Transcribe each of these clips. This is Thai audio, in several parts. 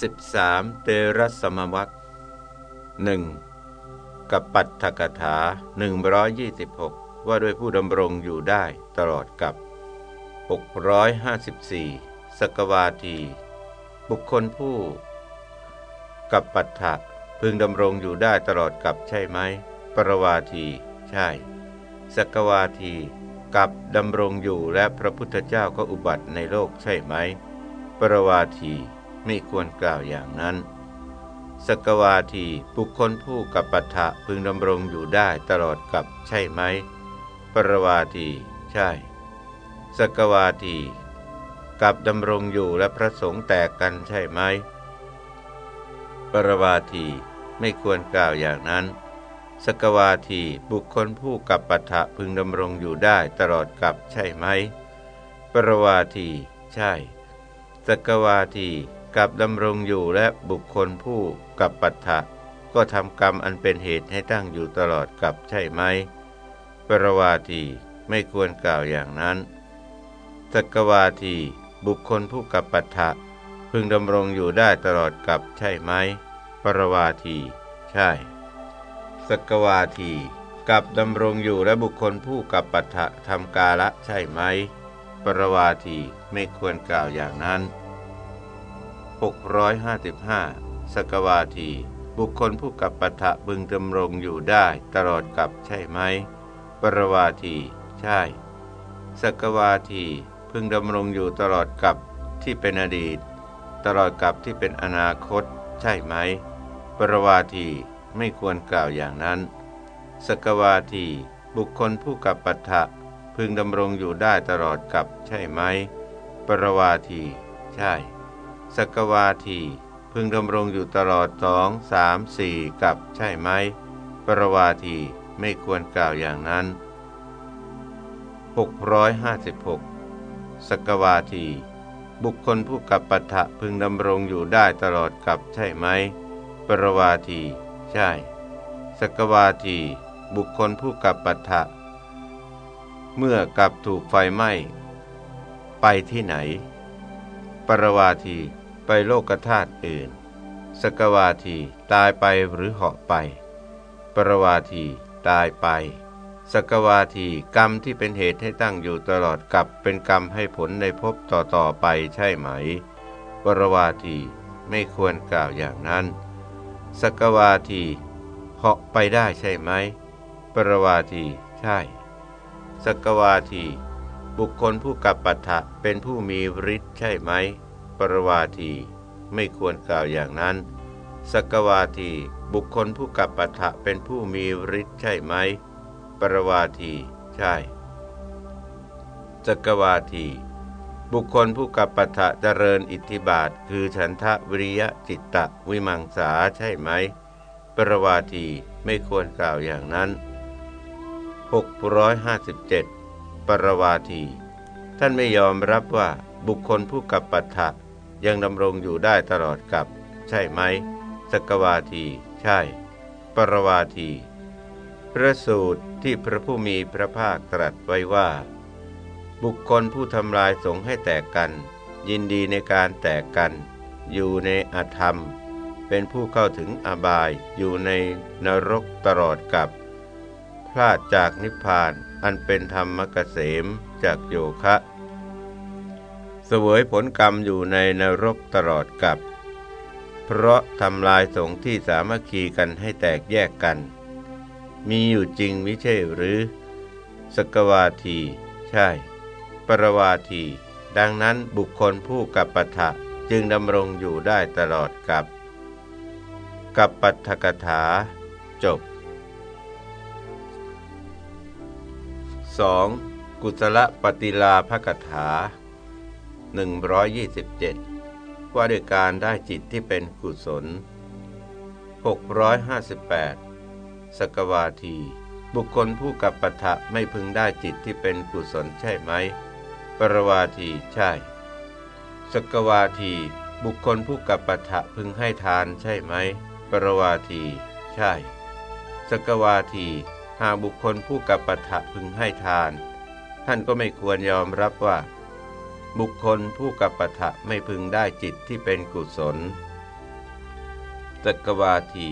13. เตระสมวัคหนึ่งกับปัตถกถา 126 ว่าด้วยผู้ดำรงอยู่ได้ตลอดกับ 654 สกวาที บุคคลผู้ กับปัตถะพึงดำรงอยู่ได้ตลอดกับใช่ไหม ปรวาที ใช่ สกวาที กับดำรงอยู่และพระพุทธเจ้าก็อุบัติในโลกใช่ไหม ปรวาที ไม่ควรกล่าวอย่างนั้น สกวาทีบุคคลผู้กับปัฏฐะพึงดำรงอยู่ได้ตลอดกับใช่ไหม ปรวาทีใช่ สกวาทีกับดำรงอยู่และพระสงฆ์แตกกันใช่ไหม ปรวาทีไม่ควรกล่าวอย่างนั้น สกวาทีบุคคลผู้กับปัฏฐะพึงดำรงอยู่ได้ตลอดกับใช่ไหม ปรวาที ใช่ สกวาที กับดำรงอยู่และบุคคลผู้กับปัฏฐะก็ทำกรรมอันเป็นเหตุให้ตั้งอยู่ตลอดกับใช่ไหม ปรวาทีไม่ควรกล่าวอย่างนั้นสกวาทีบุคคลผู้กับปัฏฐะพึงดำรงอยู่ได้ตลอดกับใช่ไหม ปรวาที ใช่สกวาทีกับดำรงอยู่และบุคคลผู้กับปัฏฐะทำกาละใช่ไหม ปรวาทีไม่ควรกล่าวอย่างนั้น 655สกวาที บุคคลผู้กับปัฏะบึงดำรงอยู่ได้ตลอดกับใช่ไหม ปรวาที ใช่สกวาทีพึงดำรงอยู่ตลอดกับที่เป็นอดีต ตลอดกับที่เป็นอนาคต ใช่ไหม ปรวาทีไม่ควรกล่าวอย่างนั้น สกวาที บุคคลผู้กับปัฏะพึงดำรงอยู่ได้ตลอดกับใช่ไหม ปรวาที ใช่ สกวาทีพึงดำรงอยู่ตลอดสองสามสี่กับใช่ไหม ปรวาทีไม่ควรกล่าวอย่างนั้น 656 สกวาที บุคคลผู้กับปัฏฐะพึงดำรงอยู่ได้ตลอดกับใช่ไหม ปรวาที ใช่ สกวาที บุคคลผู้กับปัฏฐะเมื่อกับถูกไฟไหม้ ไปที่ไหน ปรวาที ไปโลกธาตุอื่น สกวาทีตายไปหรือเหาะไป ปรวาทีตายไป สกวาทีกรรมที่เป็นเหตุให้ตั้งอยู่ตลอดกับเป็นกรรมให้ผลในภพต่อๆไปใช่ไหม ปรวาทีไม่ควรกล่าวอย่างนั้น สกวาทีเหาะไปได้ใช่ไหม ปรวาทีใช่ สกวาที บุคคลผู้กับปัฏฐะเป็นผู้มีฤทธิ์ใช่ไหม รวาที ไม่ควรกล่าวอย่างนั้น สกวาทีบุคคลผู้กับปัฏะเป็นผู้มีฤทธิ์ใช่ไหม ปรวาทีใช่ สกวาที บุคคลผู้กับปัฏะเจริญอิทธิบาท คือฉันทะวิริยะจิตตะวิมังสาใช่ไหม ปรวาทีไม่ควรกล่าวอย่างนั้น 657 ปรวาที ท่านไม่ยอมรับว่าบุคคลผู้กับปัฏะ ยังดำรงอยู่ได้ตลอดกับ ใช่ไหมสกวาที ใช่ ปรวาที พระสูตรที่พระผู้มีพระภาคตรัสไว้ว่า บุคคลผู้ทำลายสงให้แตกกัน ยินดีในการแตกกัน อยู่ในอธรรม เป็นผู้เข้าถึงอบายอยู่ในนรกตลอดกับ พลาดจากนิพพานอันเป็นธรรมกเกษมจากโยคะ วยผลกรรมอยู่ในนรกตลอดกับ เพราะทำลายสงฆ์ที่สามัคคีกันให้แตกแยกกัน มีอยู่จริงไม่ใช่หรือ สกวาที ใช่ ปรวาที ดังนั้นบุคคลผู้กับปัฏะจึงดำรงอยู่ได้ตลอดกับ กับปัฏกถา จบ 2. กุศลปฏิลาภกถา 127 ว่าด้วยการได้จิตที่เป็นกุศล 658 สกวาที บุคคลผู้กับปัฏะไม่พึงได้จิตที่เป็นกุศลใช่ไหม ปรวาทีใช่ สกวาที บุคคลผู้กับปัฏะพึงให้ทานใช่ไหม ปรวาที ใช่ สกวาทีหากบุคคลผู้กับปัฏะพึงให้ทาน ท่านก็ไม่ควรยอมรับว่า บุคคลผู้กับปะทะไม่พึงได้จิตที่เป็นกุศลสกวาที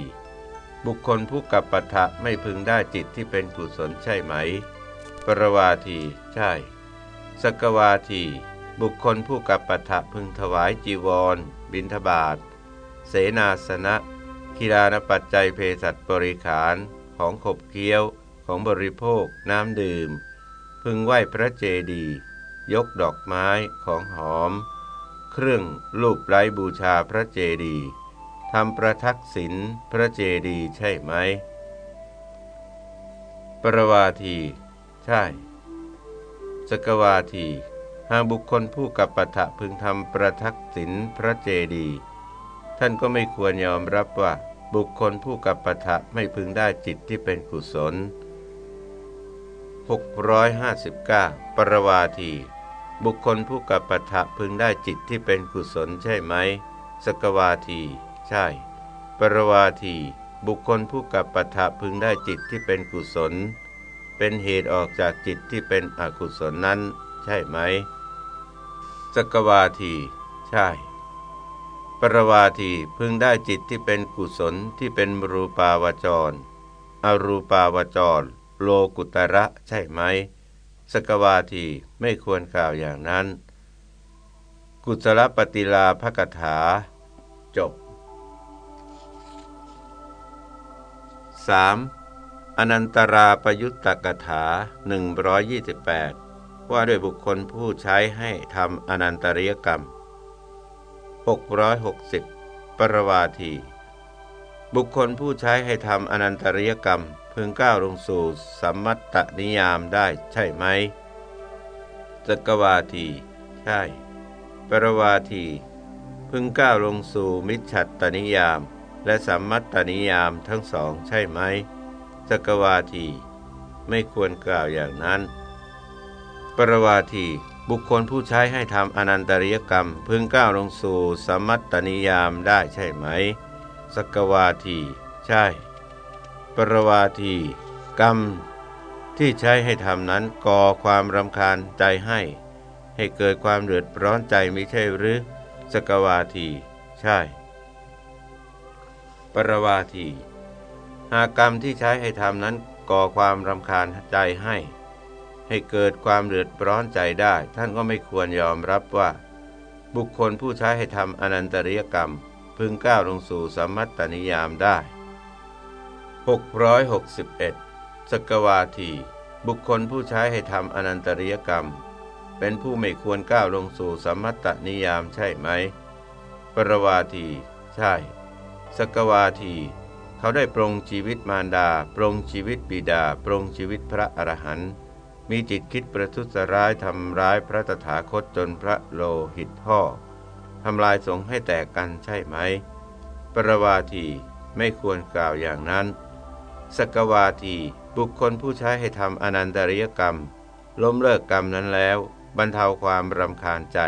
บุคคลผู้กับปะทะไม่พึงได้จิตที่เป็นกุศลใช่ไหม ปรวาที ใช่ สกวาที บุคคลผู้กับปะทะพึงถวายจีวร บิณฑบาต เสนาสนะกีฬานปัจจัยเพศัตบริขาร ของขบเคี้ยว ของบริโภค น้ำดื่ม พึงไหว้พระเจดีย์ ยกดอกไม้ของหอม เครื่องรูปไร้บูชาพระเจดีย์ทำประทักษิณพระเจดีย์ใช่ไหม ปรวาที ใช่ สกวาที หากบุคคลผู้กับปะทะพึงทำประทักษิณพระเจดีย์ท่านก็ไม่ควรยอมรับว่าบุคคลผู้กับปะทะไม่พึงได้จิตที่เป็นกุศล 659 ปรวาที บุคคลผู้กับปะทะพึงได้จิตที่เป็นกุศลใช่ไหม สกวาที ใช่ ปรวาที บุคคลผู้กับปะทะพึงได้จิตที่เป็นกุศล เป็นเหตุออกจากจิตที่เป็นอกุศลนั้น ใช่ไหม สกวาที ใช่ ปรวาทีพึงได้จิตที่เป็นกุศลที่เป็นรูปาวจร อรูปาวจร โลกุตระใช่ไหม สกวาทีไม่ควรกล่าวอย่างนั้น กุศลปฏิลาภกถา จบ 3. อนันตราประยุตตกถา 128 ว่าด้วยบุคคลผู้ใช้ให้ทำอนันตริยกรรม 660 ปรวาที บุคคลผู้ใช้ให้ทำอนันตริยกรรม พึงก้าวลงสู่สัมมัตตนิยามได้ใช่ไหมสกวาที ใช่ ปรวาที พึงก้าวลงสู่มิจฉัตตนิยาม และสัมมัตตนิยามทั้งสองใช่ไหมสกวาที ไม่ควรกล่าวอย่างนั้น ปรวาทีบุคคลผู้ใช้ให้ทำอนันตริยกรรม พึงก้าวลงสู่สมัตตนิยามได้ใช่ไหม สกวาที ใช่ ปรวาที กรรม ที่ใช้ให้ทำนั้นก่อความรำคาญใจให้ ให้เกิดความเดือดร้อนใจมิใช่หรือ สกวาที ใช่ ปรวาที หากกรรมที่ใช้ให้ทำนั้นก่อความรำคาญใจให้ ให้เกิดความเดือดร้อนใจได้ ท่านก็ไม่ควรยอมรับว่า บุคคลผู้ใช้ให้ทำอนันตริยกรรม พึงก้าวลงสู่สมัตตนิยามได้ 661สกวาที บุคคลผู้ใช้ให้ทำอนันตริยกรรม เป็นผู้ไม่ควรก้าวลงสู่สมัตตนิยามใช่ไหม ปรวาที ใช่ สกวาที เขาได้ปรงชีวิตมารดา ปรงชีวิตบิดา ปรงชีวิตพระอรหันต์มีจิตคิดประทุษร้ายทำร้ายพระตถาคตจนพระโลหิตพ่อทำลายสงให้แตกกันใช่ไหม ปรวาทีไม่ควรกล่าวอย่างนั้น สกวาที บุคคลผู้ใช้ให้ทำอนันตริยกรรม ล้มเลิกกรรมนั้นแล้ว บรรเทาความรำคาญใจ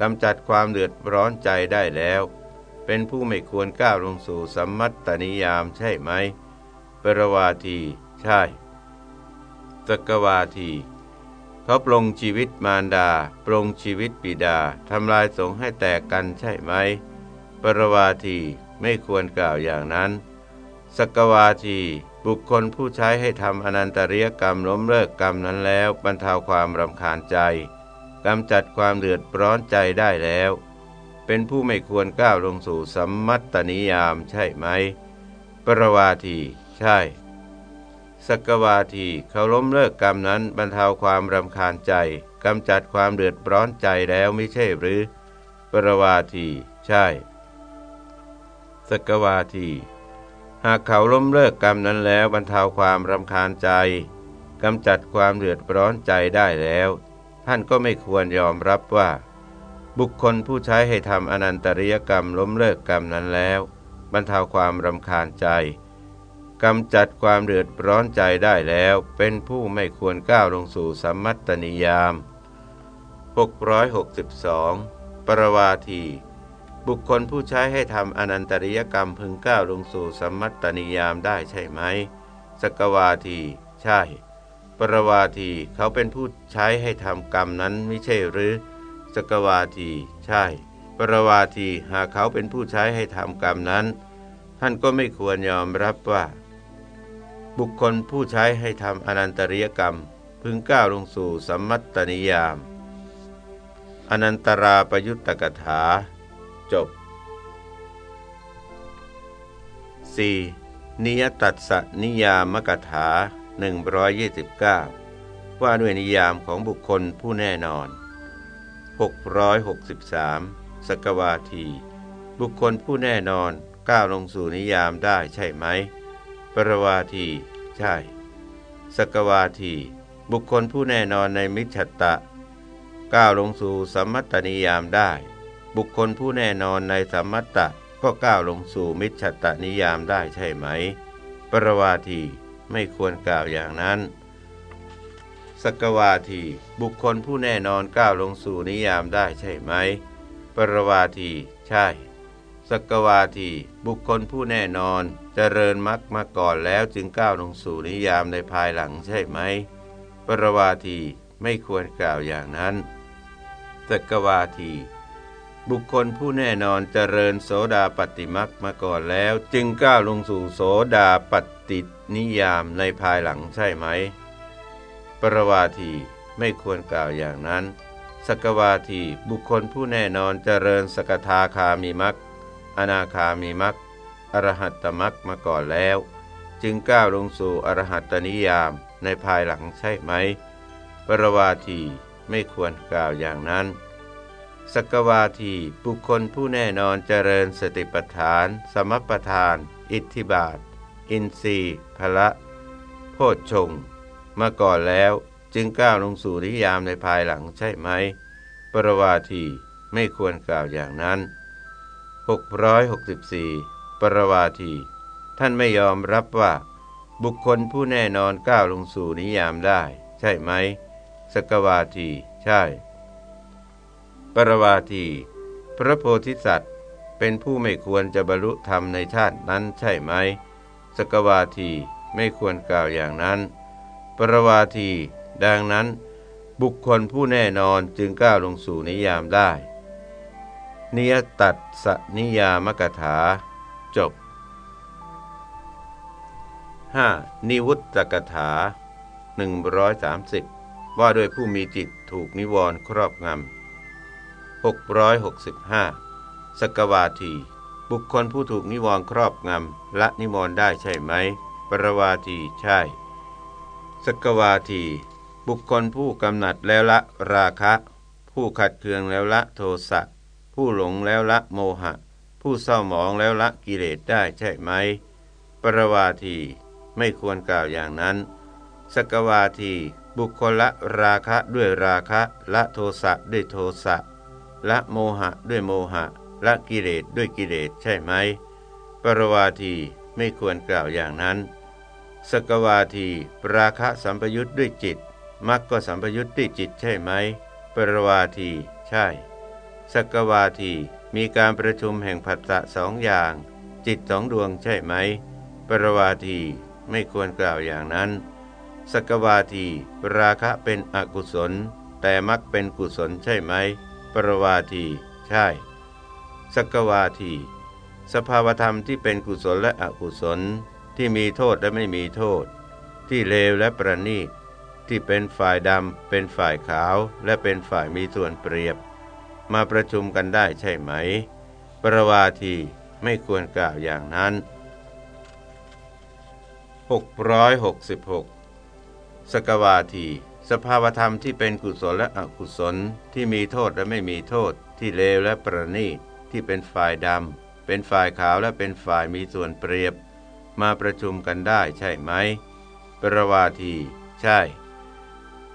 กำจัดความเดือดร้อนใจได้แล้ว เป็นผู้ไม่ควรก้าวลงสู่สัมมัตตนิยามใช่ไหม ปรวาที ใช่สกวาที เขาปรงชีวิตมารดาปรงชีวิตปิดา ทำลายสงให้แตกกันใช่ไหม ปรวาที ไม่ควรกล่าวอย่างนั้น สกวาทีบุคคลผู้ใช้ให้ทำอนันตริยกรรมล้มเลิกกรรมนั้นแล้วบรรเทาความรำคาญใจกำจัดความเดือดร้อนใจได้แล้ว เป็นผู้ไม่ควรก้าวลงสู่สัมมัตตนิยามใช่ไหม ปรวาทีใช่ สกวาทีเขาล้มเลิกกรรมนั้นบรรเทาความรำคาญใจกำจัดความเดือดร้อนใจแล้วไม่ใช่หรือ ปรวาที ใช่ สกวาที หากเขาล้มเลิกกรรมนั้นแล้วบรรเทาความรำคาญใจกำจัดความเดือดร้อนใจได้แล้ว ท่านก็ไม่ควรยอมรับว่า บุคคลผู้ใช้ให้ทำอนันตริยกรรมล้มเลิกกรรมนั้นแล้ว บรรเทาความรำคาญใจกำจัดความเดือดร้อนใจได้แล้ว เป็นผู้ไม่ควรก้าวลงสู่สัมมัตตนิยาม 662 ปรวาที บุคคลผู้ใช้ให้ทำอนันตริยกรรมพึงก้าวลงสู่สัมมัตตนิยามได้ใช่ไหมสกวาที ใช่ ปรวาทีเขาเป็นผู้ใช้ให้ทำกรรมนั้นไม่ใช่หรือสกวาที ใช่ ปรวาทีหากเขาเป็นผู้ใช้ให้ทำกรรมนั้น ท่านก็ไม่ควรยอมรับว่า บุคคลผู้ใช้ให้ทำอนันตริยกรรม พึงก้าวลงสู่สัมมัตตนิยาม อนันตราประยุตตกถา จบ 4. นิยตัสนิยามกถา 129 ว่าด้วยนิยามของบุคคลผู้แน่นอน 663 สกวาที บุคคลผู้แน่นอนก้าวลงสู่นิยามได้ใช่ไหม ปรวาที ใช่ สกวาที บุคคลผู้แน่นอนในมิจฉตะ ก้าวลงสู่สมมัตตนิยามได้ บุคคลผู้แน่นอนในสัมมัตตะก็ก้าวลงสู่มิจฉตนิยามได้ใช่ไหม ปรวาทีไม่ควรกล่าวอย่างนั้น สกวาทีบุคคลผู้แน่นอนก้าวลงสู่นิยามได้ใช่ไหม ปรวาทีใช่ สกวาทีบุคคลผู้แน่นอนจเจริญมรรคมาก่อนแล้วจึงก้าวลงสู่นิยามในภายหลังใช่ไหม ปรวาทีไม่ควรกล่าวอย่างนั้นสกวาที บุคคลผู้แน่นอนเจริญโสดาปฏิมักมาก่อนแล้ว จึงก้าวลงสู่โสดาปฏินิยามในภายหลังใช่ไหม ปรวาทีไม่ควรกล่าวอย่างนั้น สกวาทีบุคคลผู้แน่นอนเจริญสกทาคามีมักอนาคามีมักอรหัตตมักมาก่อนแล้ว จึงก้าวลงสู่อรหัตตนิยามในภายหลังใช่ไหม ปรวาทีไม่ควรกล่าวอย่างนั้น สกวาทีบุคคลผู้แน่นอนเจริญสติปัฏฐาน สมปทาน อิทธิบาท อินทรีย์พละโพชฌงมาก่อนแล้วจึงก้าวลงสู่นิยามในภายหลังใช่ไหม ปรวาทีไม่ควรกล่าวอย่างนั้น 664 ปรวาที ท่านไม่ยอมรับว่า บุคคลผู้แน่นอนก้าวลงสู่นิยามได้ ใช่ไหม สกวาที ใช่ ปรวาที พระโพธิสัตว์ เป็นผู้ไม่ควรจะบรรลุธรรมในชาตินั้นใช่ไหม สกวาทีไม่ควรกล่าวอย่างนั้น ปรวาที ดังนั้น บุคคลผู้แน่นอนจึงก้าวลงสู่นิยามได้นิยตัดสนิยามกถา จบ 5. นิวุตตกถา 130 ว่าด้วยผู้มีจิตถูกนิวรณ์ครอบงำ 665สกวาที บุคคลผู้ถูกนิวรณ์ครอบงำละนิวรณ์ได้ใช่ไหม ปรวาทีใช่สกวาที บุคคลผู้กำหนัดแล้วละราคะ ผู้ขัดเคืองแล้วละโทสะ ผู้หลงแล้วละโมหะ ผู้เศร้าหมองแล้วละกิเลสได้ใช่ไหม ปรวาทีไม่ควรกล่าวอย่างนั้นสกวาที บุคคลละราคะด้วยราคะ ละโทสะด้วยโทสะ ละโมหะด้วยโมหะ ละกิเลสด้วยกิเลสใช่ไหม ปรวาทีไม่ควรกล่าวอย่างนั้น สกวาที ปราคะสัมปยุทธ์ด้วยจิตมักก็สัมปยุทธ์ด้วยจิตใช่ไหม ปรวาที ใช่ สกวาทีมีการประชุมแห่งผัสสะสองอย่าง จิตสองดวงใช่ไหม ปรวาทีไม่ควรกล่าวอย่างนั้น สกวาที ราคะเป็นอกุศล แต่มักเป็นกุศลใช่ไหม ปรวาที ใช่ สกวาที สภาวธรรมที่เป็นกุศลและอกุศล ที่มีโทษและไม่มีโทษ ที่เลวและประณีต ที่เป็นฝ่ายดำ เป็นฝ่ายขาว และเป็นฝ่ายมีส่วนเปรียบ มาประชุมกันได้ใช่ไหม ปรวาทีไม่ควรกล่าวอย่างนั้น 666 สกวาที สภาวธรรมที่เป็นกุศลและอกุศลที่มีโทษและไม่มีโทษ ที่เลวและประณีตที่เป็นฝ่ายดำเป็นฝ่ายขาวและเป็นฝ่ายมีส่วนเปรียบ มาประชุมกันได้ใช่ไหม ปรวาที ใช่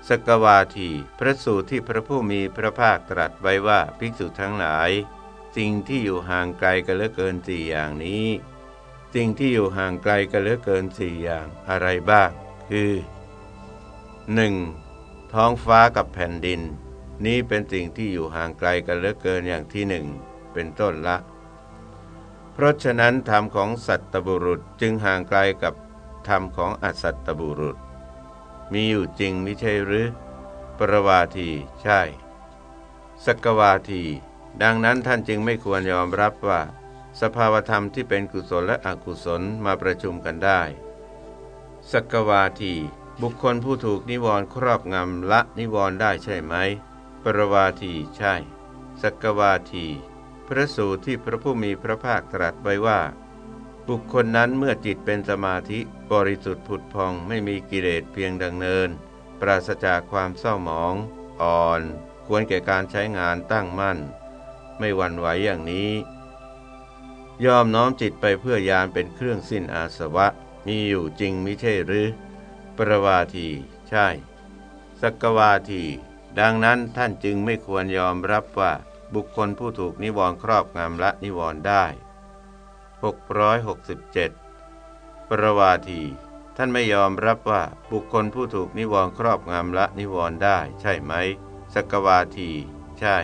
สกวาที พระสูตรที่พระผู้มีพระภาคตรัสไว้ว่าภิกษุทั้งหลาย สิ่งที่อยู่ห่างไกลกันเหลือเกินสี่อย่างนี้ สิ่งที่อยู่ห่างไกลกันเหลือเกินสี่อย่างอะไรบ้าง คือ 1. ท้องฟ้ากับแผ่นดิน นี้เป็นสิ่งที่อยู่ห่างไกลกันเหลือเกินอย่างที่หนึ่งเป็นต้นละ เพราะฉะนั้นธรรมของสัตตบุรุษจึงห่างไกลกับธรรมของอสัตตบุรุษ มีอยู่จริงไมิใช่หรือ ปรวาทีใช่ สกวาที ดังนั้นท่านจึงไม่ควรยอมรับว่า สภาวธรรมที่เป็นกุศลและอกุศลมาประชุมกันได้สกวาที บุคคลผู้ถูกนิวรณ์ครอบงำละนิวรณ์ได้ใช่ไหม ปรวาทีใช่สกวาที พระสูตรที่พระผู้มีพระภาคตรัสไว้ว่า บุคคลนั้นเมื่อจิตเป็นสมาธิบริสุทธิ์ผุดพองไม่มีกิเลสเพียงดังเนิน ปราศจากความเศร้าหมอง อ่อน ควรแก่การใช้งานตั้งมั่น ไม่หวั่นไหวอย่างนี้ ยอมน้อมจิตไปเพื่อยานเป็นเครื่องสิ้นอาสวะมีอยู่จริงมิใช่หรือ ปรวาที ใช่สกวาที ดังนั้นท่านจึงไม่ควรยอมรับว่าบุคคลผู้ถูกนิวรณ์ครอบงำละนิวรณ์ได้ 667 ปรวาที ท่านไม่ยอมรับว่าบุคคลผู้ถูกนิวรณ์ครอบงำละนิวรณ์ได้ ใช่ไหมสกวาที ใช่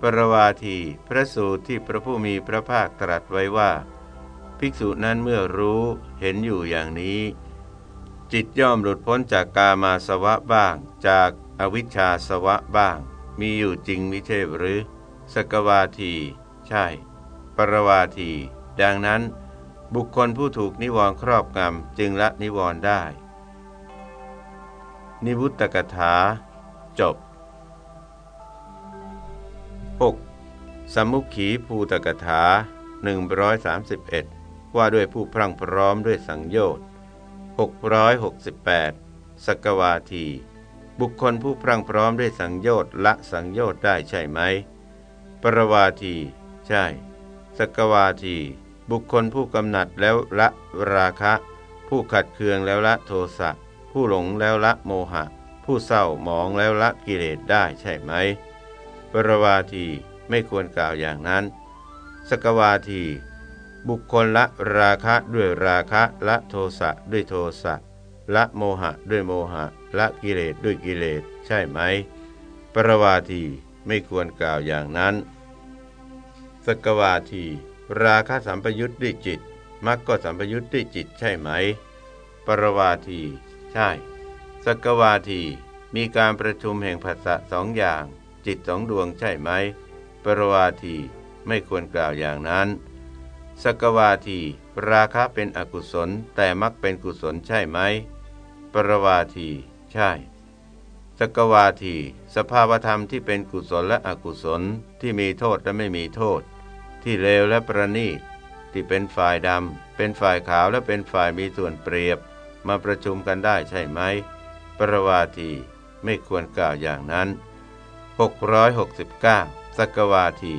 ปรวาทีพระสูตรที่พระผู้มีพระภาคตรัสไว้ว่า ภิกษุนั้นเมื่อรู้เห็นอยู่อย่างนี้ จิตย่อมหลุดพ้นจากกามาสวะบ้าง จากอวิชชาสวะบ้าง มีอยู่จริงมิใช่หรือ สกวาที ใช่ ปรวาที ดังนั้น บุคคลผู้ถูกนิวรณ์ครอบงำจึงละนิวรณ์ได้ นิวุตตกถา จบ 6. สมุขีภูตกถา 131 ว่าด้วยผู้พรั่งพร้อมด้วยสังโยชน์ 668สกวาที บุคคลผู้พรั่งพร้อมด้วยสังโยชน์ละสังโยชน์ได้ใช่ไหม ปรวาที ใช่ สกวาที บุคคลผู้กำหนัดแล้วละราคะ ผู้ขัดเคืองแล้วละโทสะ ผู้หลงแล้วละโมหะ ผู้เศร้าหมองแล้วละกิเลสได้ใช่ไหม ปรวาที ไม่ควรกล่าวอย่างนั้น สกวาที บุคคลละราคะด้วยราคะละโทสะด้วยโทสะละโมหะด้วยโมหะ ละกิเลสด้วยกิเลส ใช่ไหม ปรวาทีไม่ควรกล่าวอย่างนั้น สกวาที ราคะสัมปยุทธ์ด้วยจิตมรรคก็สัมปยุทธ์ด้วยจิตใช่ไหม ปรวาที ใช่ สกวาที มีการประชุมแห่งภาษะสองอย่าง จิตสองดวงใช่ไหม ปรวาทีไม่ควรกล่าวอย่างนั้น สกวาที ราคะเป็นอกุศลแต่มักเป็นกุศลใช่ไหม ปรวาที ใช่ สกวาที สภาวธรรมที่เป็นกุศลและอกุศลที่มีโทษและไม่มีโทษ ที่เลวและประณีตที่เป็นฝ่ายดำ เป็นฝ่ายขาวและเป็นฝ่ายมีส่วนเปรียบ มาประชุมกันได้ใช่ไหม ปรวาทีไม่ควรกล่าวอย่างนั้น 669 สกวาที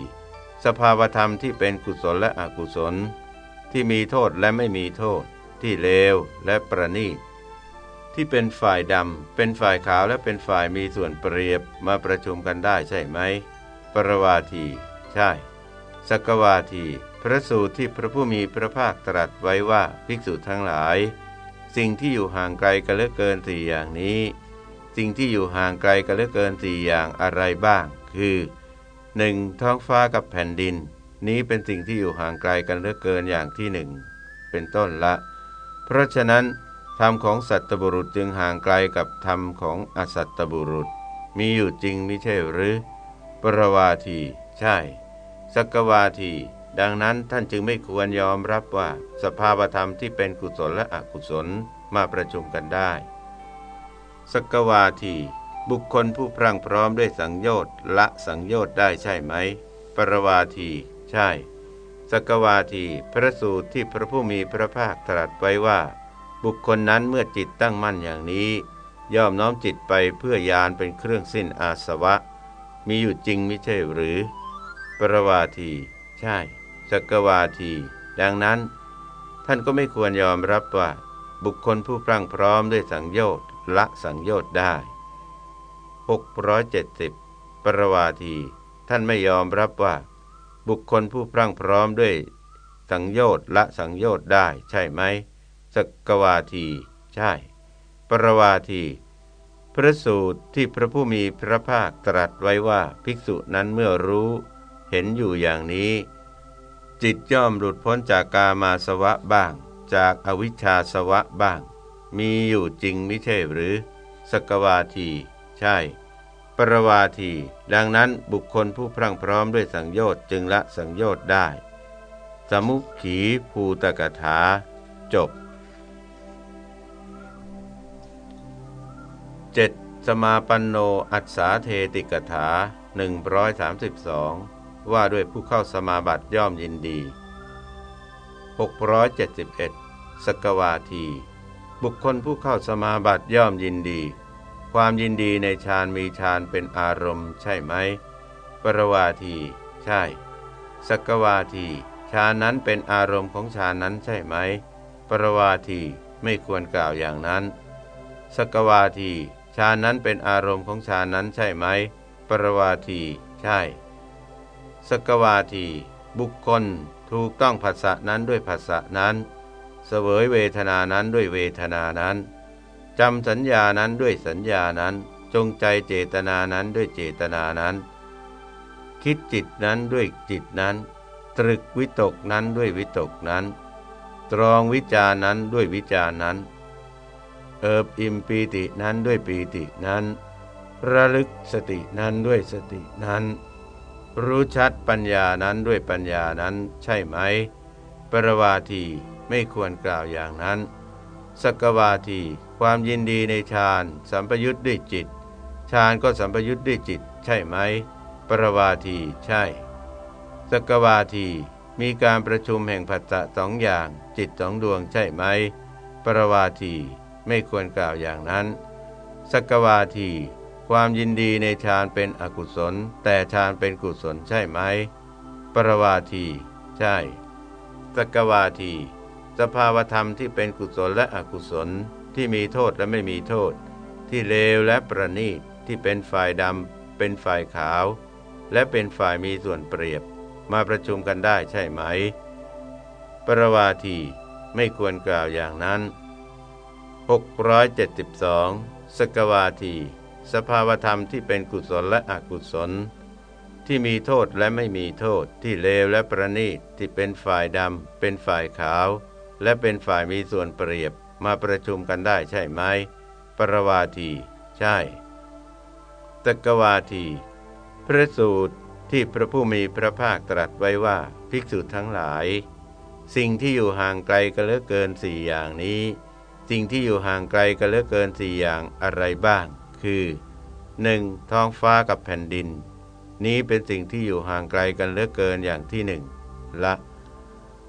สภาวธรรมที่เป็นกุศลและอกุศล ที่มีโทษและไม่มีโทษ ที่เลวและประณีตที่เป็นฝ่ายดำ เป็นฝ่ายขาวและเป็นฝ่ายมีส่วนเปรียบมาประชุมกันได้ใช่ไหม ปรวาที ใช่ สกวาที พระสูตรที่พระผู้มีพระภาคตรัสไว้ว่าภิกษุทั้งหลาย สิ่งที่อยู่ห่างไกลกันเหลือเกินสี่อย่างนี้ สิ่งที่อยู่ห่างไกลกันเหลือเกินสี่อย่างอะไรบ้าง คือ หนึ่งท้องฟ้ากับแผ่นดิน นี้เป็นสิ่งที่อยู่ห่างไกลกันเหลือเกินอย่างที่หนึ่งเป็นต้นละ เพราะฉะนั้นธรรมของสัตบุรุษจึงห่างไกลกับธรรมของอสัตบุรุษ มีอยู่จริงไม่ใช่หรือ ปรวาที ใช่ สักวาที ดังนั้นท่านจึงไม่ควรยอมรับว่า สภาวธรรมที่เป็นกุศลและอกุศลมาประชุมกันได้ สักวาที บุคคลผู้พรั่งพร้อมด้วยสังโยชน์ละสังโยชน์ได้ใช่ไหม ปรวาที ใช่ สกวาทีพระสูตรที่พระผู้มีพระภาคตรัสไว้ว่า บุคคลนั้นเมื่อจิตตั้งมั่นอย่างนี้ ย่อมน้อมจิตไปเพื่อยานเป็นเครื่องสิ้นอาสวะ มีอยู่จริงไม่ใช่หรือ ปรวาที ใช่สกวาที ดังนั้น ท่านก็ไม่ควรยอมรับว่า บุคคลผู้พรั่งพร้อมด้วยสังโยชน์ละสังโยชน์ได้ 670 ปรวาที ท่านไม่ยอมรับว่า บุคคลผู้พรั่งพร้อมด้วย สังโยชน์ละสังโยชน์ได้ใช่ไหมสกวาที ใช่ ปรวาที พระสูตรที่พระผู้มีพระภาคตรัสไว้ว่าภิกษุนั้นเมื่อรู้ เห็นอยู่อย่างนี้ จิตย่อมหลุดพ้นจากกามาสวะบ้าง จากอวิชชาสวะบ้าง มีอยู่จริงไม่ใช่หรือสกวาที ใช่ ปรวาที ดังนั้นบุคคลผู้พรั่งพร้อมด้วยสังโยชน์จึงละสังโยชน์ได้ สมุขขีภูตกถา จบ 7. สมาปันโนอัศสาเทติกถา 132 ว่าด้วยผู้เข้าสมาบัติย่อมยินดี 671สกวาที บุคคลผู้เข้าสมาบัติย่อมยินดี ความยินดีในฌานมีฌานเป็นอารมณ์ใช่ไหม ปรวาที ใช่สกวาทีฌานนั้นเป็นอารมณ์ของฌานนั้นใช่ไหม ปรวาทีไม่ควรกล่าวอย่างนั้นสกวาทีฌานนั้นเป็นอารมณ์ของฌานนั้นใช่ไหม ปรวาทีใช่ สกวาที บุคคลถูกต้องภาษะนั้นด้วยภาษะนั้น เสวยเวทนานั้นด้วยเวทนานั้น จำสัญญานั้นด้วยสัญญานั้น จงใจเจตนานั้นด้วยเจตนานั้น คิดจิตนั้นด้วยจิตนั้น ตรึกวิตกนั้นด้วยวิตกนั้น ตรองวิจานั้นด้วยวิจานั้น เอิบอิ่มปีตินั้นด้วยปีตินั้น ระลึกสตินั้นด้วยสตินั้น รู้ชัดปัญญานั้นด้วยปัญญานั้น ใช่ไหม ปรวาทีไม่ควรกล่าวอย่างนั้นสกวาที ความยินดีในฌานสัมปยุทธ์ด้วยจิตฌานก็สัมปยุทธ์ด้วยจิต ใช่ไหม ปรวาทีใช่ สกวาทีมีการประชุมแห่งผัสสะสองอย่าง จิตสองดวงใช่ไหม ปรวาทีไม่ควรกล่าวอย่างนั้น สกวาที ความยินดีในฌานเป็นอกุศล แต่ฌานเป็นกุศลใช่ไหม ปรวาที ใช่ สกวาที สภาวธรรมที่เป็นกุศลและอกุศล ที่มีโทษและไม่มีโทษ ที่เลวและประณีตที่เป็นฝ่ายดำเป็นฝ่ายขาว และเป็นฝ่ายมีส่วนเปรียบ มาประชุมกันได้ใช่ไหม ประวาทีไม่ควรกล่าวอย่างนั้น 672 สกวาที สภาวธรรมที่เป็นกุศลและอกุศล ที่มีโทษและไม่มีโทษ ที่เลวและประณีตที่เป็นฝ่ายดำเป็นฝ่ายขาว และเป็นฝ่ายมีส่วนเปรียบ มาประชุมกันได้ใช่ไหม ปรวาที ใช่ ตกวาที พระสูตรที่พระผู้มีพระภาคตรัสไว้ว่าภิกษุทั้งหลาย สิ่งที่อยู่ห่างไกลก็เลือเกินสี่อย่างนี้ สิ่งที่อยู่ห่างไกลก็เลือเกินสี่อย่างอะไรบ้าง คือ 1. ท้องฟ้ากับแผ่นดิน นี้เป็นสิ่งที่อยู่ห่างไกลกันเหลือเกินอย่างที่หนึ่งละ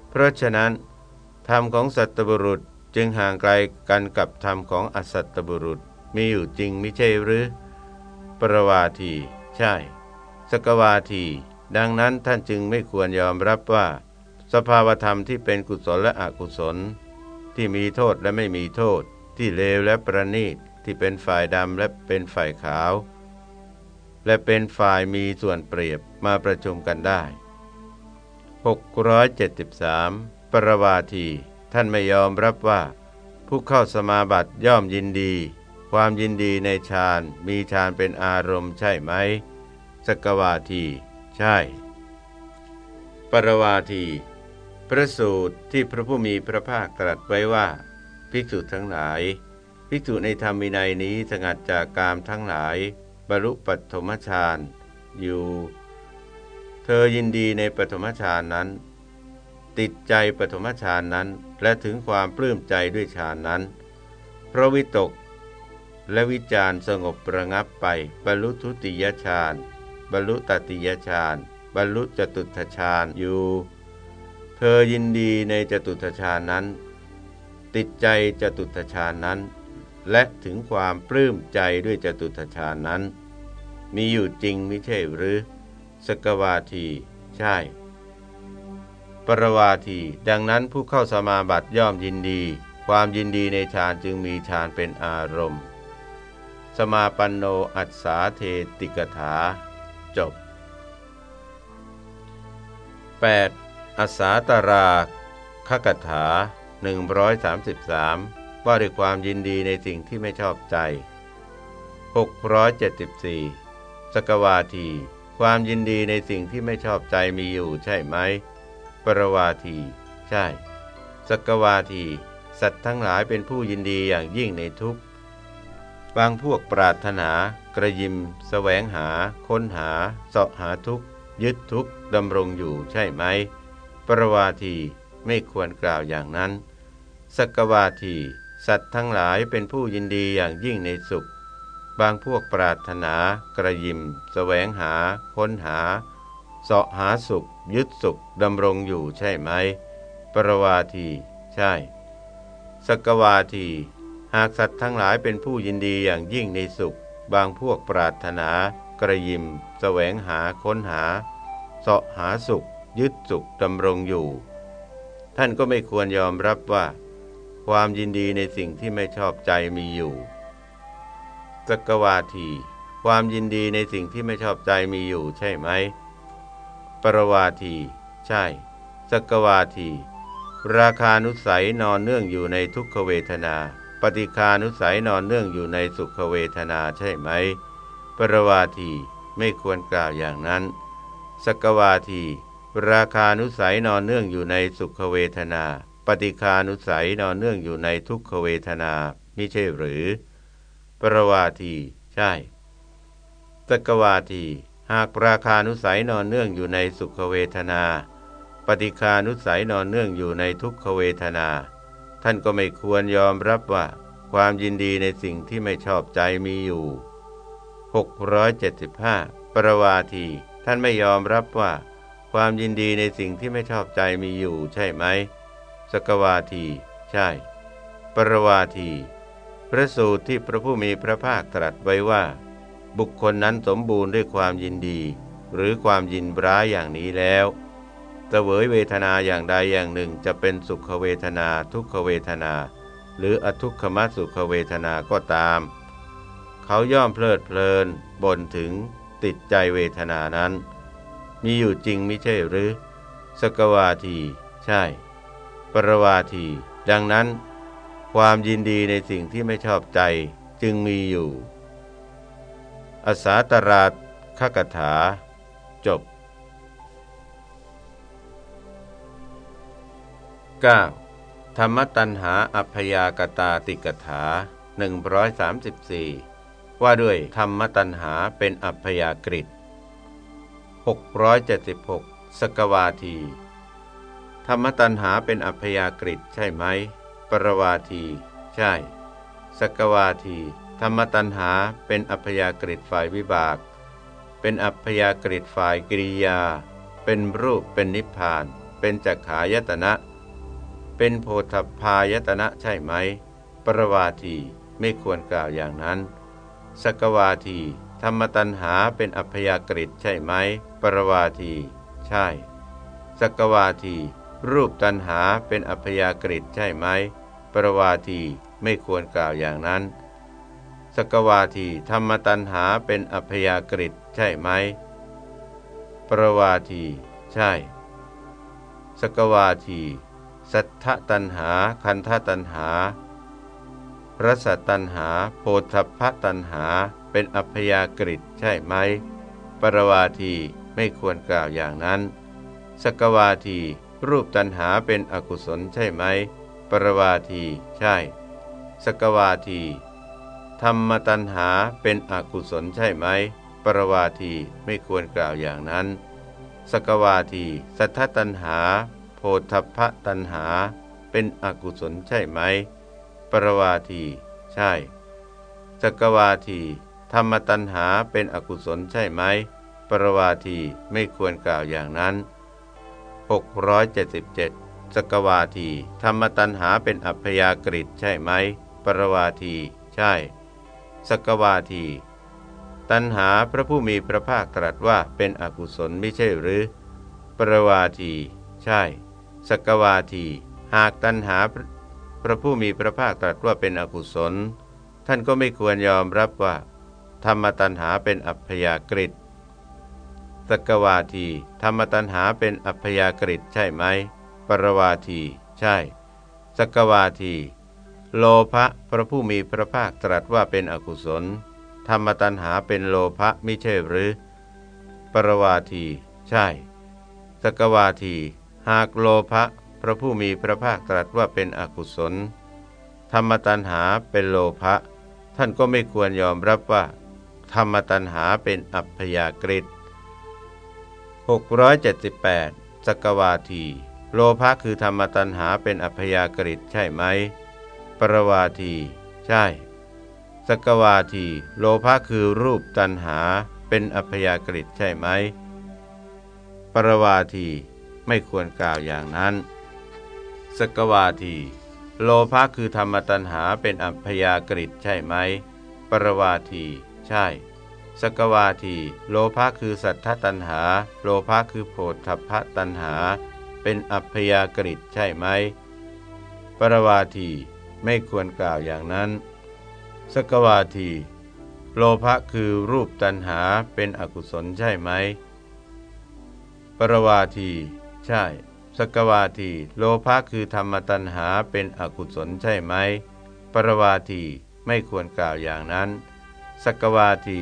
เพราะฉะนั้นธรรมของสัตบุรุษ จึงห่างไกลกันกับธรรมของอสัตตบุรุษมีอยู่จริงไม่ใช่หรือ ปรวาที ใช่ สกวาที ดังนั้นท่านจึงไม่ควรยอมรับว่า สภาวธรรมที่เป็นกุศลและอกุศล ที่มีโทษและไม่มีโทษ ที่เลวและประณีตที่เป็นฝ่ายดำและเป็นฝ่ายขาว และเป็นฝ่ายมีส่วนเปรียบมาประชุมกันได้ 673 ปรวาที ท่านไม่ยอมรับว่า ผู้เข้าสมาบัติย่อมยินดี ความยินดีในฌานมีฌานเป็นอารมณ์ใช่ไหมสกวาที ใช่ ปรวาที พระสูตรที่พระผู้มีพระภาคตรัสไว้ว่า ภิกษุทั้งหลาย ภิกษุในธรรมินัยนี้สงัดจากกามทั้งหลาย บรรลุปฐมฌานอยู่ เธอยินดีในปฐมฌานนั้น ติดใจปฐมฌานนั้น และถึงความปลื้มใจด้วยฌานนั้นเพราะวิตก และวิจารสงบประงับไป บรรลุทุติยฌานบรรลุตติยฌานบรรลุจตุตฌานอยู่ เธอยินดีในจตุตฌานนั้น ติดใจจตุตฌานนั้น และถึงความปลื้มใจด้วยจตุตฌานนั้น มีอยู่จริงไม่ใช่หรือ สกวาที ใช่ ปรวาทีดังนั้นผู้เข้าสมาบัติย่อมยินดี ความยินดีในฌานจึงมีฌานเป็นอารมณ์ สมาปันโนอัศสาเทติกถา จบ 8. อัสาตราคกถา 133 ว่าด้วยความยินดีในสิ่งที่ไม่ชอบใจ 674 สกวาที ความยินดีในสิ่งที่ไม่ชอบใจมีอยู่ใช่ไหม ปรวาที ใช่ สกวาที สัตว์ทั้งหลายเป็นผู้ยินดีอย่างยิ่งในทุกข์บางพวกปรารถนา กระยิมสแสวงหา ค้นหาเสาะหาทุกข์ ยึดทุกข์ดำรงอยู่ใช่ไหมปปรวาทีไม่ควรกล่าวอย่างนั้น สกวาที สัตว์ทั้งหลายเป็นผู้ยินดีอย่างยิ่งในสุข บางพวกปรารถนา กระยิมสแสวงหา ค้นหา เสาะหาสุข ยึดสุขดำรงอยู่ใช่ไหม ปรวาที ใช่ สกวาที หากสัตว์ทั้งหลายเป็นผู้ยินดีอย่างยิ่งในสุข บางพวกปรารถนา กระยิมสแสวงหาค้นหาเสาะหาสุข ยึดสุขดำรงอยู่ ท่านก็ไม่ควรยอมรับว่า ความยินดีในสิ่งที่ไม่ชอบใจมีอยู่สกวาที ความยินดีในสิ่งที่ไม่ชอบใจมีอยู่ใช่ไหม ปรวาที ใช่ สกวาที ราคานุสัยนอนเนื่องอยู่ในทุกขเวทนา ปฏิคานุสัยนอนเนื่องอยู่ในสุขเวทนาใช่ไหม ปรวาทีไม่ควรกล่าวอย่างนั้น สกวาที ราคานุสัยนอนเนื่องอยู่ในสุขเวทนา ปฏิคานุสัยนอนเนื่องอยู่ในทุกขเวทนาไม่ใช่หรือ ปรวาที ใช่สกวาที หากราคานุสัยนอนเนื่องอยู่ในสุขเวทนา ปฏิคานุสัยนอนเนื่องอยู่ในทุกขเวทนา ท่านก็ไม่ควรยอมรับว่า ความยินดีในสิ่งที่ไม่ชอบใจมีอยู่ 675 ปรวาที ท่านไม่ยอมรับว่า ความยินดีในสิ่งที่ไม่ชอบใจมีอยู่ ใช่ไหม สกวาที ใช่ ปรวาที พระสูตรที่พระผู้มีพระภาคตรัสไว้ว่า บุคคลนั้นสมบูรณ์ด้วยความยินดี หรือความยินร้ายอย่างนี้แล้วเสวยเวทนาอย่างใดอย่างหนึ่งจะเป็นสุขเวทนาทุกขเวทนา หรืออทุกขมสุขเวทนาก็ตาม เขาย่อมเพลิดเพลินบ่นถึงติดใจเวทนานั้น มีอยู่จริงไม่ใช่หรือ สกวาที ใช่ ปรวาที ดังนั้น ความยินดีในสิ่งที่ไม่ชอบใจจึงมีอยู่ อสาตราขกถา จบ 9. ธรรมตันหาอัพยากตาติกถา 134 ว่าด้วยธรรมตัณหาเป็นอัพยากฤิ676 สกวาที ธรรมตัณหาเป็นอัพยากฤิใช่ไหม ปรวาที ใช่ สกวาที ธรรมตัณหาเป็นอัพยากฤิฝ่ายวิบาก เป็นอัพยากฤิฝ่ายกิริยา เป็นรูปเป็นนิพพาน เป็นจักขายตนะ เป็นโพธพายตนะใช่ไหม ปรวาทีไม่ควรกล่าวอย่างนั้น สกวาที ธรรมตันหาเป็นอัพยากฤิใช่ไหม ปรวาที ใช่ สกวาที รูปตันหาเป็นอัพยากฤิใช่ไหม ปรวาทีไม่ควรกล่าวอย่างนั้น สกวาทีธรรมตันหาเป็นอัพยากฤิใช่ไหม ปรวาทีใช่ สกวาที สัทธตันหาคันธตันหา รสตันหา โพธพตันหาเป็นอัพยากฤิใช่ไหม ปรวาทีไม่ควรกล่าวอย่างนั้น สกวาที รูปตันหาเป็นอกุศลใช่ไหม ปรวาทีใช่ สกวาที ธรรมตันหาเป็นอกุศลใช่ไหม ปรวาทีไม่ควรกล่าวอย่างนั้น สกวาทีสัทธตันหา โพธพตันหา เป็นอกุศลใช่ไหม ปรวาที ใช่ สกวาที ธรรมตัณหาเป็นอกุศลใช่ไหม ปรวาทีไม่ควรกล่าวอย่างนั้น 677 สกวาที ธรรมตัณหาเป็นอัพยากฤิใช่ไหม ปรวาทีใช่ สกวาที ตัณหาพระผู้มีพระภาคตรัสว่าเป็นอกุศลไม่ใช่หรือ ปรวาที ใช่ สกวาที หากตัณหาพระผู้มีพระภาคตรัสว่าเป็นอกุศล ท่านก็ไม่ควรยอมรับว่า ธรรมตัณหาเป็นอัพยากฤิสกวาที ธรรมตัณหาเป็นอัพยากฤิใช่ไหม ปรวาที ใช่สกวาที โลภะพระผู้มีพระภาคตรัสว่าเป็นอกุศล ธรรมตัณหาเป็นโลภะไม่ใช่หรือ ปรวาที ใช่ สกวาที หากโลภะพระผู้มีพระภาคตรัสว่าเป็นอกุศล ธรรมตัณหาเป็นโลภะท่านก็ไม่ควรยอมรับว่า ธรรมตัณหาเป็นอัพยากฤิ678สกวาที โลภะคือธรรมตัณหาเป็นอัพยากฤิใช่ไหม ปรวาที ใช่ สกวาที โลภะคือรูปตัณหาเป็นอัพยากฤิใช่ไหม ปรวาทีไม่ควรกล่าวอย่างนั้น สกวาที โลภะคือธรรมตัณหาเป็นอัพยากฤิใช่ไหม ปรวาที ใช่ สกวาที โลภะคือสัทธตัณหา โลภะคือโพธพตัณหา เป็นอัพยากฤิใช่ไหมปรวาที ไม่ควรกล่าวอย่างนั้น สกวาที โลภะคือรูปตัณหาเป็นอกุศลใช่ไหม ปรวาที ใช่ สกวาที โลภะคือธรรมตัณหาเป็นอกุศลใช่ไหม ปรวาทีไม่ควรกล่าวอย่างนั้น สกวาที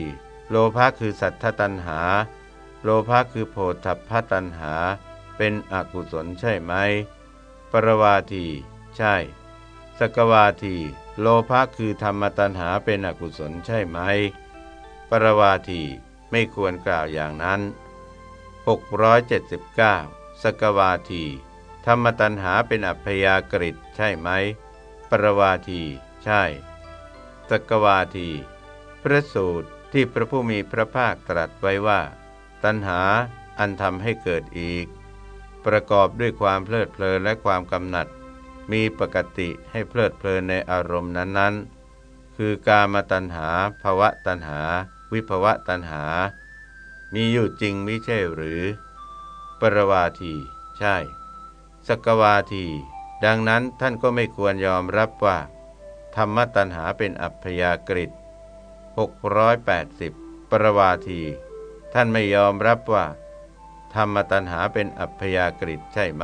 โลภะคือสัทธตัณหา โลภะคือโพธพตัณหา เป็นอกุศลใช่ไหม ปรวาที ใช่ สกวาทีโลภะคือธรรมตัณหาเป็นอกุศลใช่ไหม ปรวาทีไม่ควรกล่าวอย่างนั้น 679 สกวาที ธรรมตัณหาเป็นอัพยากฤิใช่ไหม ปรวาทีใช่ สกวาที พระสูตรที่พระผู้มีพระภาคตรัสไว้ว่า ตัณหาอันทำให้เกิดอีก ประกอบด้วยความเพลิดเพลินและความกำหนัด มีปกติให้เพลิดเพลินในอารมณ์นั้นๆ คือกามตัณหาภวะตัณหา วิภวะตัณหา มีอยู่จริงไม่ใช่หรือ ปรวาที ใช่ สกวาที ดังนั้นท่านก็ไม่ควรยอมรับว่า ธรรมตัณหาเป็นอัพยากฤิ680 ปรวาที ท่านไม่ยอมรับว่า ธรรมตัณหาเป็นอัพยากฤิใช่ไหม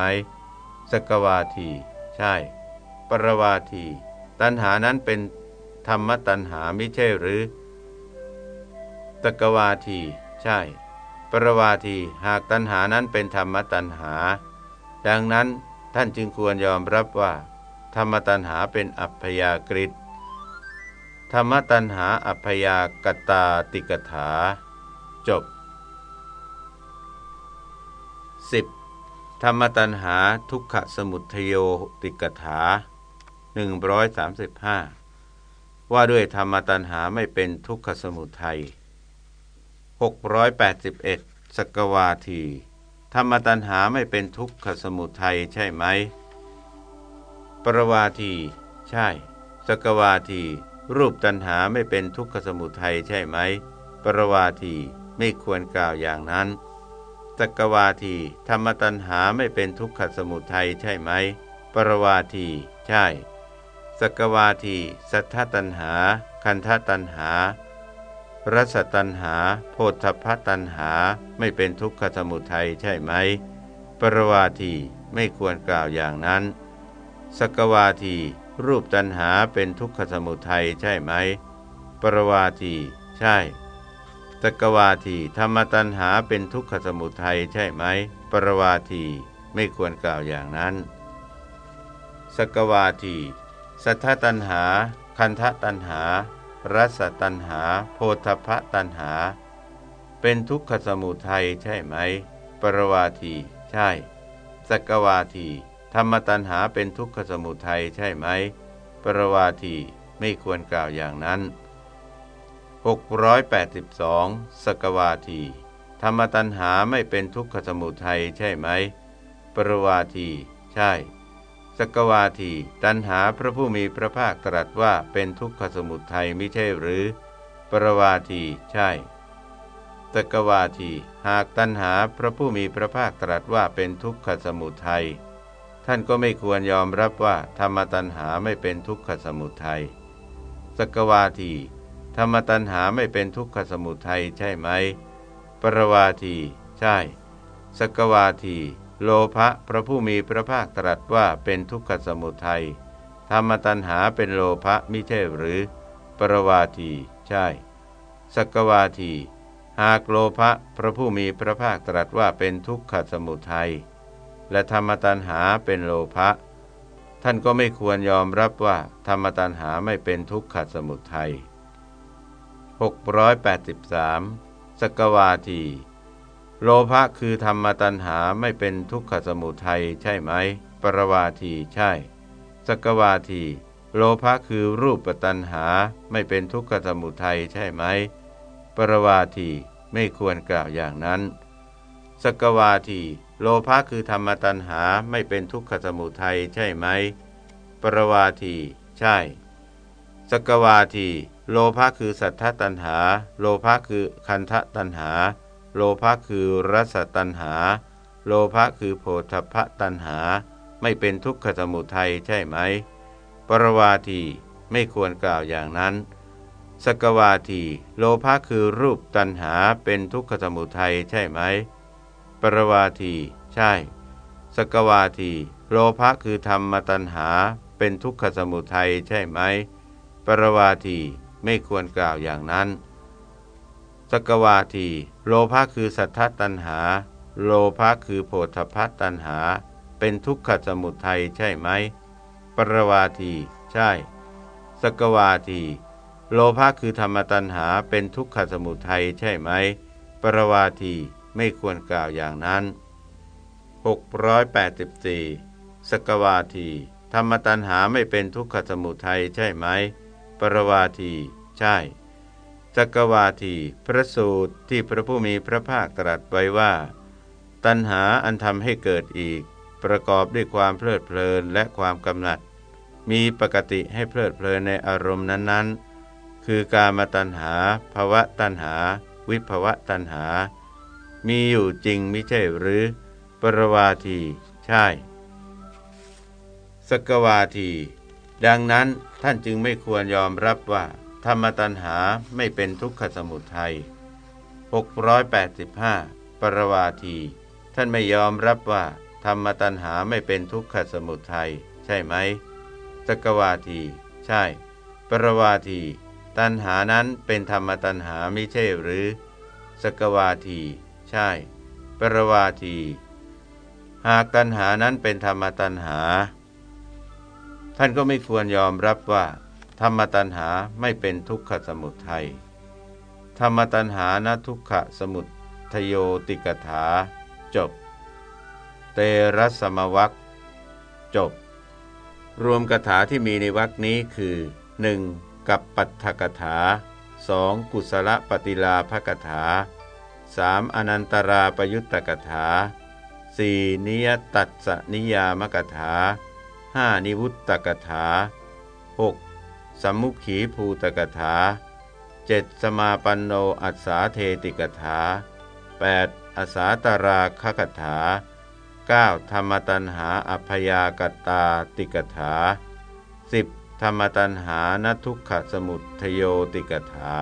สกวาที ใช่ ปรวาที ตัณหานั้นเป็นธรรมตัณหาไม่ใช่หรือสกวาที ใช่ ปรวาทีหากตัณหานั้นเป็นธรรมตัณหา ดังนั้นท่านจึงควรยอมรับว่า ธรรมตัณหาเป็นอัพยากฤิธรรมตัณหาอัพยากตาติกถา จบ 10. ธรรมตัญหาทุกขสมุทโยติกถา 135 ว่าด้วยธรรมตัญหาไม่เป็นทุกขสมุทัย 681สกวาที ธรรมตัญหาไม่เป็นทุกขสมุทัยใช่ไหม ปรวาที ใช่ สกวาที รูปตัญหาไม่เป็นทุกขสมุทัยใช่ไหม ปรวาทีไม่ควรกล่าวอย่างนั้น สกวาทีธรรมตัญหาไม่เป็นทุกขสมุทัยใช่ไหม ปรวาทีใช่ สกวาที สัทธตัญหา คันธตัญหารัสตัญหา โพธพตัญหาไม่เป็นทุกขสมุทัยใช่ไหม ปรวาทีไม่ควรกล่าวอย่างนั้น สกวาที รูปตัญหาเป็นทุกขสมุทัยใช่ไหม ปรวาที ใช่ กวาทีธรรมตัญหาเป็นทุกขสมุทัยใช่ไหม ปรวาทีไม่ควรกล่าวอย่างนั้น สกวาที สัทธตัญหา คันธตัญหา รัสตัญหา โพธพตัญหา เป็นทุกขสมุทัยใช่ไหม ปรวาที ใช่ สกวาที ธรรมตัญหาเป็นทุกขสมุทัยใช่ไหม ปรวาทีไม่ควรกล่าวอย่างนั้น 682สกวาที ธรรมตัญหาไม่เป็นทุกขสมุทัยใช่ไหม ปรวาที ใช่ สกวาที ตัญหาพระผู้มีพระภาคตรัสว่าเป็นทุกขสมุทัยไม่ใช่หรือ ปรวาที ใช่ สกวาที หากตัญหาพระผู้มีพระภาคตรัสว่าเป็นทุกขสมุทัย ท่านก็ไม่ควรยอมรับว่าธรรมตัญหาไม่เป็นทุกขสมุทัย สกวาที ธรรมตัณหาไม่เป็นทุกขสมุทัยใช่ไหม ปรวาที ใช่ สกวาที โลภะพระผู้มีพระภาคตรัสว่าเป็นทุกขสมุทัย ธรรมตัณหาเป็นโลภะมิใช่หรือ ปรวาที ใช่ สกวาที หากโลภะพระผู้มีพระภาคตรัสว่าเป็นทุกขสมุทัย และธรรมตัณหาเป็นโลภะ ท่านก็ไม่ควรยอมรับว่าธรรมตัณหาไม่เป็นทุกขสมุทัย 683 สกวาที โลภะคือธรรมตัณหาไม่เป็นทุกขสมุทัยใช่ไหม ปรวาทีใช่ สกวาที โลภะคือรูปตัณหาไม่เป็นทุกขสมุทัยใช่ไหม ปรวาทีไม่ควรกล่าวอย่างนั้น สกวาที โลภะคือธรรมตัณหาไม่เป็นทุกขสมุทัยใช่ไหม ปรวาที ใช่ สกวาที โลภะคือสัทธตัณหา โลภะคือคันธตัณหา โลภะคือรสตัณหา โลภะคือโพธพตัณหา ไม่เป็นทุกขสมุทัยใช่ไหม ปรวาทีไม่ควรกล่าวอย่างนั้น สกวาที โลภะคือรูปตัณหาเป็นทุกขสมุทัยใช่ไหม ปรวาที ใช่ สกวาที โลภะคือธรรมตัณหาเป็นทุกขสมุทัยใช่ไหม ปรวาทีไม่ควรกล่าวอย่างนั้น สกวาที โลภะคือสัทธตัณหา โลภะคือโพธพตัณหา เป็นทุกขสมุทัยใช่ไหม ปรวาที ใช่ สกวาที โลภะคือธรรมตัณหาเป็นทุกขสมุทัยใช่ไหม ปรวาทีไม่ควรกล่าวอย่างนั้น 684 สกวาที ธรรมตัณหาไม่เป็นทุกขสมุทัยใช่ไหม ปรวาที ใช่สกวาที พระสูตรที่พระผู้มีพระภาคตรัสไว้ว่า ตัณหาอันทำให้เกิดอีก ประกอบด้วยความเพลิดเพลินและความกำหนัด มีปกติให้เพลิดเพลินในอารมณ์นั้นๆ คือการมาตัณหาภวะตัณหา วิภวะตัณหา มีอยู่จริงไม่ใช่หรือ ปรวาที ใช่สกวาที ดังนั้นท่านจึงไม่ควรยอมรับว่า ธรรมตัณหาไม่เป็นทุกขสมุทัย685 ปรวาที ท่านไม่ยอมรับว่า ธรรมตัณหาไม่เป็นทุกขสมุทัยใช่ไหมสกวาที ใช่ ปรวาที ตัณหานั้นเป็นธรรมตัณหาไม่ใช่หรือสกวาที ใช่ ปรวาที หากตัณหานั้นเป็นธรรมตัณหา ท่านก็ไม่ควรยอมรับว่า ธรรมตัณหาไม่เป็นทุกขสมุทัยธรรมตัณหานทุกขสมุทโยติกถา จบ เตระสมวัคจบ รวมกถาที่มีในวัคนี้คือ 1. กับปัตถกถา 2. กุศลปฏิลาภกถา 3. อนันตราปยุตตกถา 4. นิยตัสนิยามกถา 5. นิวุตตกถา 6. สัมมุขีภูตกถาเจ็ดสมาปันโนอัสสาเทติกถา 8. อสาตราคกถา 9. ธรรมตันหาอัพยากตาติกถา 10. ธรรมตันหานทุกขสมุทโยติกถา